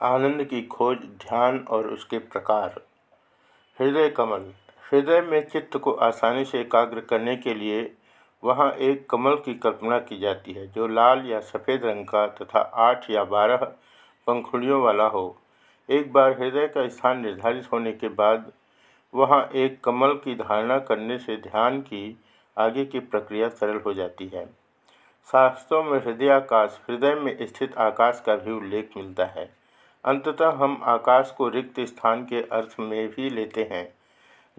आनंद की खोज, ध्यान और उसके प्रकार। हृदय कमल। हृदय में चित्त को आसानी से एकाग्र करने के लिए वहाँ एक कमल की कल्पना की जाती है, जो लाल या सफ़ेद रंग का तथा आठ या बारह पंखुड़ियों वाला हो। एक बार हृदय का स्थान निर्धारित होने के बाद वहाँ एक कमल की धारणा करने से ध्यान की आगे की प्रक्रिया सरल हो जाती है। शास्त्रों में हृदयाकाश, हृदय में स्थित आकाश का भी उल्लेख मिलता है। अंततः हम आकाश को रिक्त स्थान के अर्थ में भी लेते हैं।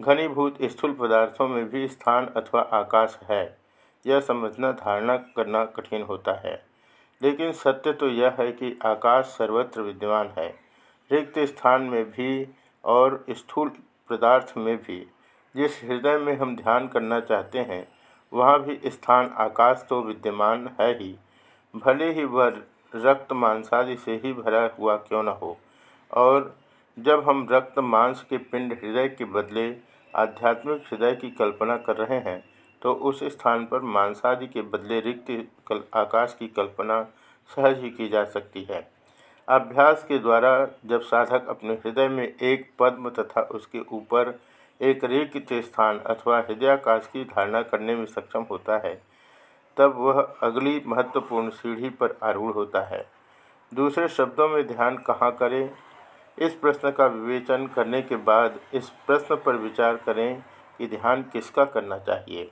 घनीभूत स्थूल पदार्थों में भी स्थान अथवा आकाश है। यह समझना, धारणा करना कठिन होता है। लेकिन सत्य तो यह है कि आकाश सर्वत्र विद्यमान है। रिक्त स्थान में भी और स्थूल पदार्थ में भी। जिस हृदय में हम ध्यान करना चाहते हैं, वहाँ भी स्थान आकाश तो विद्यमान है ही। भले ही वह रक्त मांसादि से ही भरा हुआ क्यों न हो? और जब हम रक्त मांस के पिंड हृदय के बदले आध्यात्मिक हृदय की कल्पना कर रहे हैं तो उस स्थान पर मांसादि के बदले रिक्त आकाश की कल्पना सहज ही की जा सकती है। अभ्यास के द्वारा जब साधक अपने हृदय में एक पद्म तथा उसके ऊपर एक रिक्त स्थान अथवा हृदयाकाश की धारणा करने में सक्षम होता है तब वह अगली महत्वपूर्ण सीढ़ी पर आरूढ़ होता है। दूसरे शब्दों में ध्यान कहाँ करें? इस प्रश्न का विवेचन करने के बाद इस प्रश्न पर विचार करें कि ध्यान किसका करना चाहिए।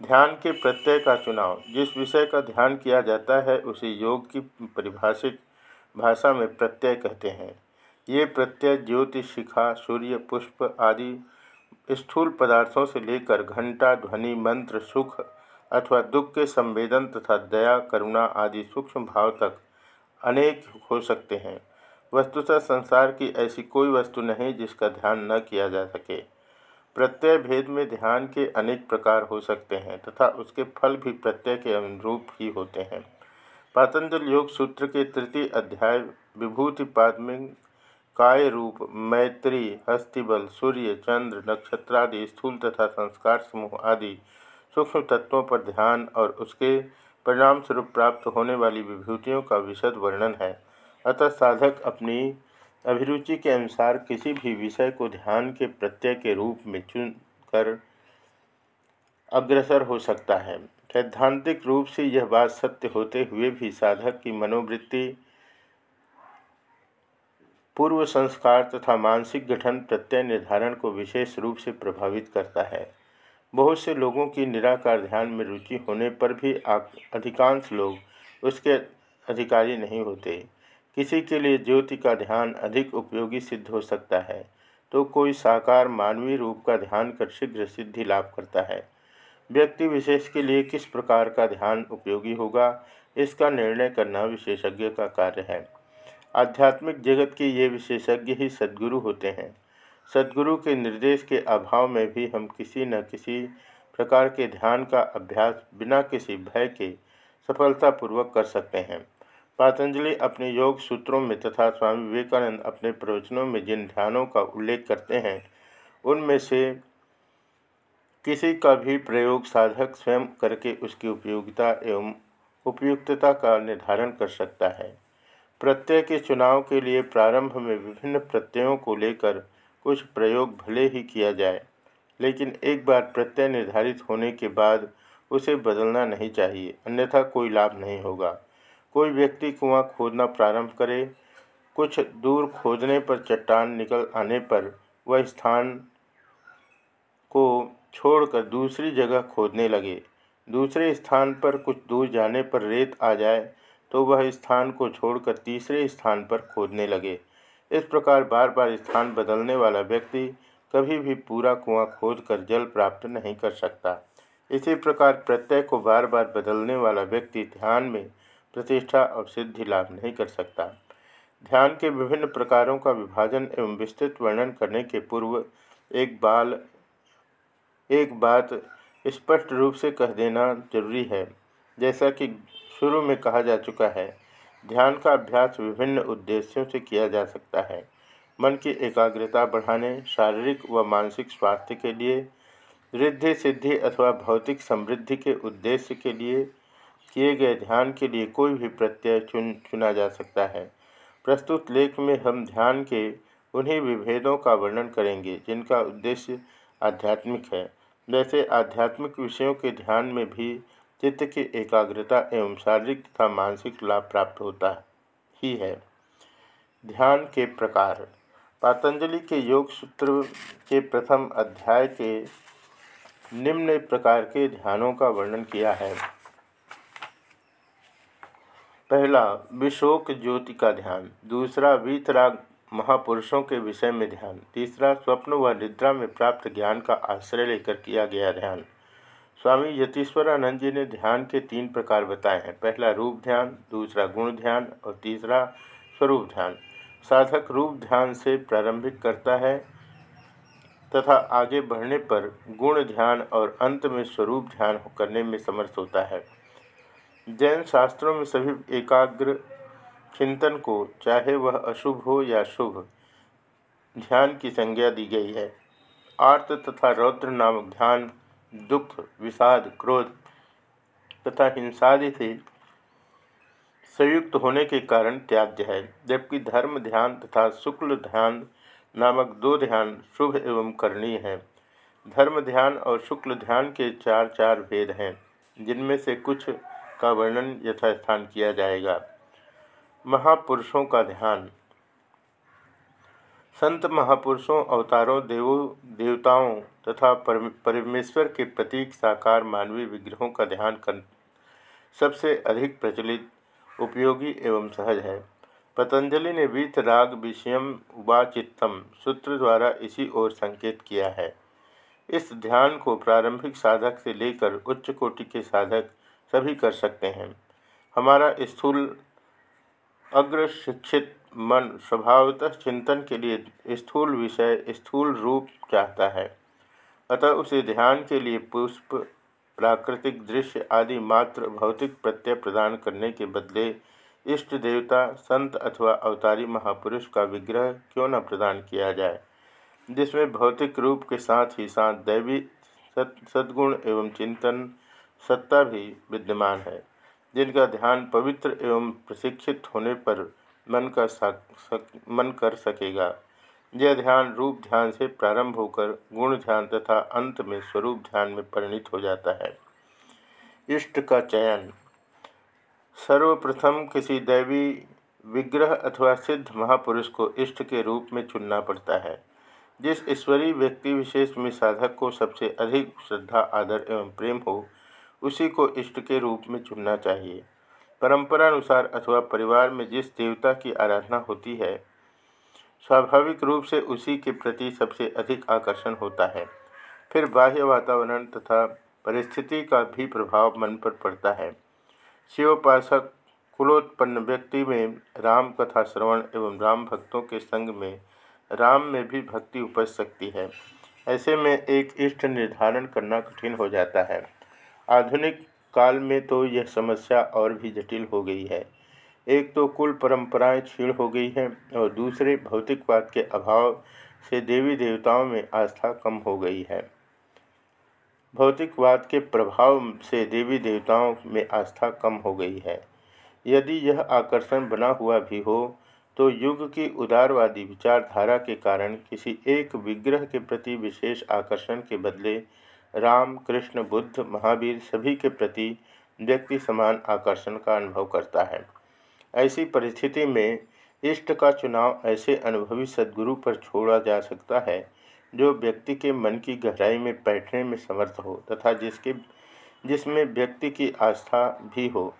ध्यान के प्रत्यय का चुनाव, जिस विषय का ध्यान किया जाता है, उसे योग की परिभाषित भाषा में प्रत्यय कहते हैं। ये प्रत्यय ज्योति, शिखा, सूर्य, पुष्प आदि स्थूल पदार्थों से लेकर घंटा, ध्वनि, मंत्र, सुख अथवा दुख के संवेदन तथा दया, करुणा आदि सूक्ष्म भाव तक अनेक हो सकते हैं। वस्तुतः संसार की ऐसी कोई वस्तु नहीं जिसका ध्यान न किया जा सके। प्रत्यय भेद में ध्यान के अनेक प्रकार हो सकते हैं तथा उसके फल भी प्रत्यय के अनुरूप ही होते हैं। पातंजल योग सूत्र के तृतीय अध्याय विभूतिपाद में काय रूप, मैत्री, हस्तिबल, सूर्य, चंद्र, नक्षत्रादि स्थूल तथा संस्कार समूह आदि सूक्ष्म तत्वों पर ध्यान और उसके परिणाम स्वरूप प्राप्त होने वाली विभूतियों का विशद वर्णन है। अतः साधक अपनी अभिरुचि के अनुसार किसी भी विषय को ध्यान के प्रत्यय के रूप में चुन कर अग्रसर हो सकता है। सैद्धांतिक रूप से यह बात सत्य होते हुए भी साधक की मनोवृत्ति, पूर्व संस्कार तथा मानसिक गठन प्रत्यय निर्धारण को विशेष रूप से प्रभावित करता है। बहुत से लोगों की निराकार ध्यान में रुचि होने पर भी अधिकांश लोग उसके अधिकारी नहीं होते। किसी के लिए ज्योति का ध्यान अधिक उपयोगी सिद्ध हो सकता है तो कोई साकार मानवीय रूप का ध्यान कर शीघ्र सिद्धि लाभ करता है। व्यक्ति विशेष के लिए किस प्रकार का ध्यान उपयोगी होगा, इसका निर्णय करना विशेषज्ञ का कार्य है। आध्यात्मिक जगत के ये विशेषज्ञ ही सद्गुरु होते हैं। सदगुरु के निर्देश के अभाव में भी हम किसी न किसी प्रकार के ध्यान का अभ्यास बिना किसी भय के सफलतापूर्वक कर सकते हैं। पातंजलि अपने योग सूत्रों में तथा स्वामी विवेकानंद अपने प्रवचनों में जिन ध्यानों का उल्लेख करते हैं, उनमें से किसी का भी प्रयोग साधक स्वयं करके उसकी उपयोगिता एवं उपयुक्तता का निर्धारण कर सकता है। प्रत्यय के चुनाव के लिए प्रारंभ में विभिन्न प्रत्ययों को लेकर कुछ प्रयोग भले ही किया जाए, लेकिन एक बार प्रत्यय निर्धारित होने के बाद उसे बदलना नहीं चाहिए, अन्यथा कोई लाभ नहीं होगा। कोई व्यक्ति कुआँ खोदना प्रारंभ करे, कुछ दूर खोदने पर चट्टान निकल आने पर वह स्थान को छोड़कर दूसरी जगह खोदने लगे। दूसरे स्थान पर कुछ दूर जाने पर रेत आ जाए तो वह स्थान को छोड़कर तीसरे स्थान पर खोदने लगे। इस प्रकार बार बार स्थान बदलने वाला व्यक्ति कभी भी पूरा कुआँ खोद कर जल प्राप्त नहीं कर सकता। इसी प्रकार प्रत्यय को बार बार बदलने वाला व्यक्ति ध्यान में प्रतिष्ठा और सिद्धि लाभ नहीं कर सकता। ध्यान के विभिन्न प्रकारों का विभाजन एवं विस्तृत वर्णन करने के पूर्व एक बाल, एक बात स्पष्ट रूप से कह देना ज़रूरी है। जैसा कि शुरू में कहा जा चुका है ध्यान का अभ्यास विभिन्न उद्देश्यों से किया जा सकता है। मन की एकाग्रता बढ़ाने, शारीरिक व मानसिक स्वास्थ्य के लिए, रिद्धि, सिद्धि अथवा भौतिक समृद्धि के उद्देश्य के लिए किए गए ध्यान के लिए कोई भी प्रत्यय चुन, चुना जा सकता है। प्रस्तुत लेख में हम ध्यान के उन्हीं विभेदों का वर्णन करेंगे, जिनका उद्देश्य आध्यात्मिक है। वैसे आध्यात्मिक विषयों के ध्यान में भी चित्त की एकाग्रता एवं शारीरिक तथा मानसिक लाभ प्राप्त होता ही है। ध्यान के प्रकार। पातंजलि के योग सूत्र के प्रथम अध्याय के निम्न प्रकार के ध्यानों का वर्णन किया है। पहला, विशोक ज्योति का ध्यान। दूसरा, वीतराग महापुरुषों के विषय में ध्यान। तीसरा, स्वप्न व निद्रा में प्राप्त ज्ञान का आश्रय लेकर किया गया ध्यान। स्वामी यतीश्वरानंद जी ने ध्यान के तीन प्रकार बताए हैं। पहला, रूप ध्यान, दूसरा, गुण ध्यान और तीसरा, स्वरूप ध्यान। साधक रूप ध्यान से प्रारंभिक करता है तथा आगे बढ़ने पर गुण ध्यान और अंत में स्वरूप ध्यान करने में समर्थ होता है। जैन शास्त्रों में सभी एकाग्र चिंतन को, चाहे वह अशुभ हो या शुभ, ध्यान की संज्ञा दी गई है। आर्त तथा रौद्र नामक ध्यान दुख, विषाद, क्रोध तथा हिंसादि से संयुक्त होने के कारण त्याज्य है, जबकि धर्म ध्यान तथा शुक्ल ध्यान नामक दो ध्यान शुभ एवं करणीय हैं। धर्म ध्यान और शुक्ल ध्यान के चार चार भेद हैं, जिनमें से कुछ का वर्णन यथास्थान किया जाएगा। महापुरुषों का ध्यान संत महापुरुषों, अवतारों, देवों, देवताओं तथा परमेश्वर के प्रतीक साकार मानवीय विग्रहों का ध्यान कर सबसे अधिक प्रचलित, उपयोगी एवं सहज है। पतंजलि ने वीत राग विषयम वाचित्तम सूत्र द्वारा इसी ओर संकेत किया है। इस ध्यान को प्रारंभिक साधक से लेकर उच्च कोटि के साधक सभी कर सकते हैं। हमारा स्थूल अग्र शिक्षित मन स्वभावतः चिंतन के लिए स्थूल विषय, स्थूल रूप चाहता है। अतः उसे ध्यान के लिए पुष्प, प्राकृतिक दृश्य आदि मात्र भौतिक प्रत्यय प्रदान करने के बदले इष्ट देवता, संत अथवा अवतारी महापुरुष का विग्रह क्यों न प्रदान किया जाए? जिसमें भौतिक रूप के साथ ही साथ दैवी सद्गुण एवं चिंतन, सत्ता भी विद्यमान है। जिनका ध्यान पवित्र एवं प्रशिक्षित होने पर मन का सक, मन कर सकेगा। यह ध्यान रूप ध्यान से प्रारंभ होकर गुण ध्यान तथा अंत में स्वरूप ध्यान में परिणित हो जाता है। इष्ट का चयन। सर्वप्रथम किसी दैवी विग्रह अथवा सिद्ध महापुरुष को इष्ट के रूप में चुनना पड़ता है। जिस ईश्वरीय व्यक्ति विशेष में साधक को सबसे अधिक श्रद्धा आदर एवं प्रेम हो उसी को इष्ट के रूप में चुनना चाहिए। परंपरानुसार अथवा परिवार में जिस देवता की आराधना होती है, स्वाभाविक रूप से उसी के प्रति सबसे अधिक आकर्षण होता है। फिर बाह्य वातावरण तथा परिस्थिति का भी प्रभाव मन पर पड़ता है। शिवोपासक कुलोत्पन्न व्यक्ति में राम कथा श्रवण एवं राम भक्तों के संग में राम में भी भक्ति उपज सकती है। ऐसे में एक इष्ट निर्धारण करना कठिन हो जाता है। आधुनिक काल में तो यह समस्या और भी जटिल हो गई है। एक तो कुल परंपराएँ क्षीण हो गई हैं और दूसरे भौतिकवाद के अभाव से देवी देवताओं में आस्था कम हो गई है। भौतिकवाद के प्रभाव से देवी देवताओं में आस्था कम हो गई है। यदि यह आकर्षण बना हुआ भी हो तो युग की उदारवादी विचारधारा के कारण किसी एक विग्रह के प्रति विशेष आकर्षण के बदले राम कृष्ण बुद्ध महावीर सभी के प्रति व्यक्ति समान आकर्षण का अनुभव करता है। ऐसी परिस्थिति में इष्ट का चुनाव ऐसे अनुभवी सदगुरु पर छोड़ा जा सकता है, जो व्यक्ति के मन की गहराई में बैठने में समर्थ हो तथा जिसके, जिसमें व्यक्ति की आस्था भी हो।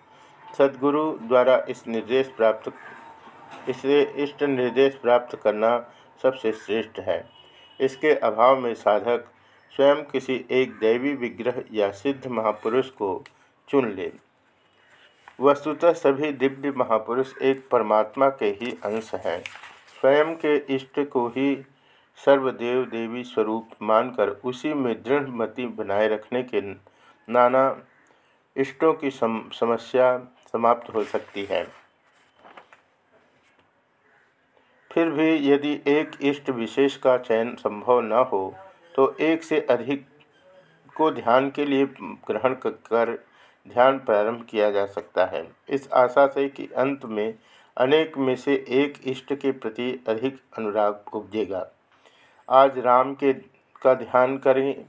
सदगुरु द्वारा इस निर्देश प्राप्त, इसे इष्ट निर्देश प्राप्त करना सबसे श्रेष्ठ है। इसके अभाव में साधक स्वयं किसी एक दैवी विग्रह या सिद्ध महापुरुष को चुन ले। वस्तुतः सभी दिव्य महापुरुष एक परमात्मा के ही अंश हैं। स्वयं के इष्ट को ही सर्वदेव देवी स्वरूप मानकर उसी में दृढ़ मति बनाए रखने के नाना इष्टों की सम, समस्या समाप्त हो सकती है। फिर भी यदि एक इष्ट विशेष का चयन संभव न हो तो एक से अधिक को ध्यान के लिए ग्रहण कर ध्यान प्रारंभ किया जा सकता है। इस आशा से कि अंत में अनेक में से एक इष्ट के प्रति अधिक अनुराग उपजेगा। आज राम के का ध्यान करें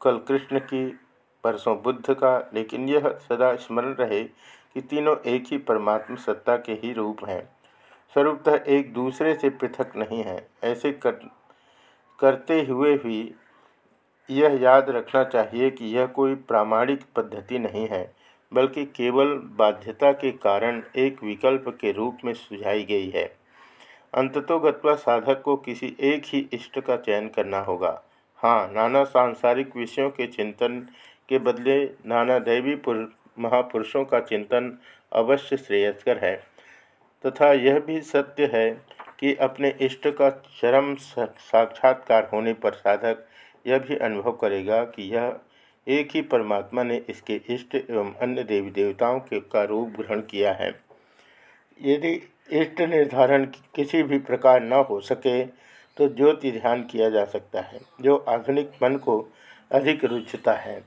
कल कृष्ण की परसों बुद्ध का लेकिन यह सदा स्मरण रहे कि तीनों एक ही परमात्मा सत्ता के ही रूप हैं। स्वरूपतः एक दूसरे से पृथक नहीं है। ऐसे कर, करते हुए भी यह याद रखना चाहिए कि यह कोई प्रामाणिक पद्धति नहीं है बल्कि केवल बाध्यता के कारण एक विकल्प के रूप में सुझाई गई है। अंततोगत्वा साधक को किसी एक ही इष्ट का चयन करना होगा। हाँ नाना सांसारिक विषयों के चिंतन के बदले नाना दैवी पुर, महापुरुषों का चिंतन अवश्य श्रेयस्कर है। तथा यह भी सत्य है कि अपने इष्ट का चरम साक्षात्कार होने पर साधक यह भी अनुभव करेगा कि यह एक ही परमात्मा ने इसके इष्ट एवं अन्य देवी देवताओं के का रूप ग्रहण किया है। यदि इष्ट निर्धारण किसी भी प्रकार न हो सके तो ज्योति ध्यान किया जा सकता है, जो आधुनिक मन को अधिक रुचता है।